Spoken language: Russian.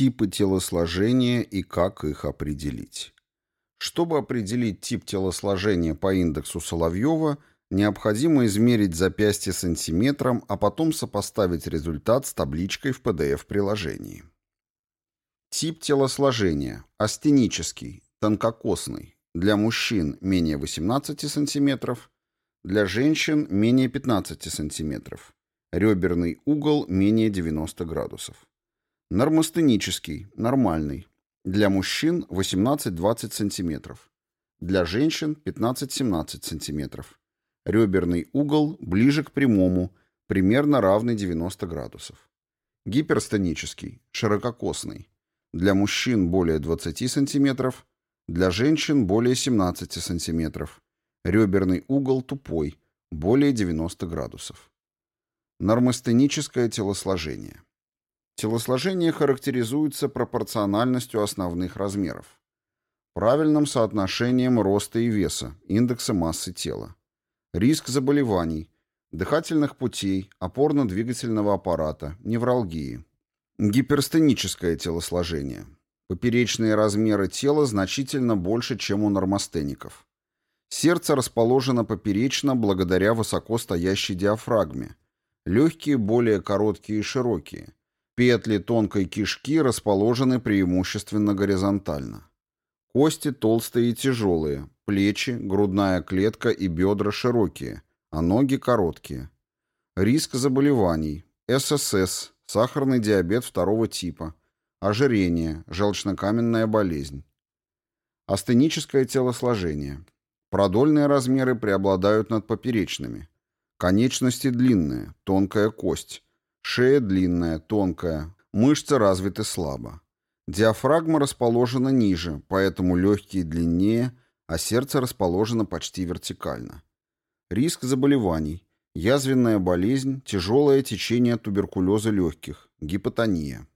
Типы телосложения и как их определить. Чтобы определить тип телосложения по индексу Соловьева, необходимо измерить запястье сантиметром, а потом сопоставить результат с табличкой в PDF-приложении. Тип телосложения. Астенический, тонкокосный. Для мужчин менее 18 см, для женщин менее 15 см. Реберный угол менее 90 градусов. Нормостенический, нормальный. Для мужчин 18-20 см. Для женщин 15-17 см. Реберный угол ближе к прямому, примерно равный 90 градусов. Гиперстенический, ширококосный. Для мужчин более 20 см, для женщин более 17 см. Реберный угол тупой, более 90 градусов. Нормостеническое телосложение. Телосложение характеризуется пропорциональностью основных размеров, правильным соотношением роста и веса, индекса массы тела, риск заболеваний, дыхательных путей, опорно-двигательного аппарата, невралгии, гиперстеническое телосложение. Поперечные размеры тела значительно больше, чем у нормостеников. Сердце расположено поперечно благодаря высоко стоящей диафрагме. Легкие более короткие и широкие – Петли тонкой кишки расположены преимущественно горизонтально. Кости толстые и тяжелые, плечи, грудная клетка и бедра широкие, а ноги короткие. Риск заболеваний, ССС, сахарный диабет второго типа, ожирение, желчнокаменная болезнь. Астеническое телосложение. Продольные размеры преобладают над поперечными. Конечности длинные, тонкая кость, Шея длинная, тонкая, мышцы развиты слабо. Диафрагма расположена ниже, поэтому легкие длиннее, а сердце расположено почти вертикально. Риск заболеваний. Язвенная болезнь, тяжелое течение туберкулеза легких, гипотония.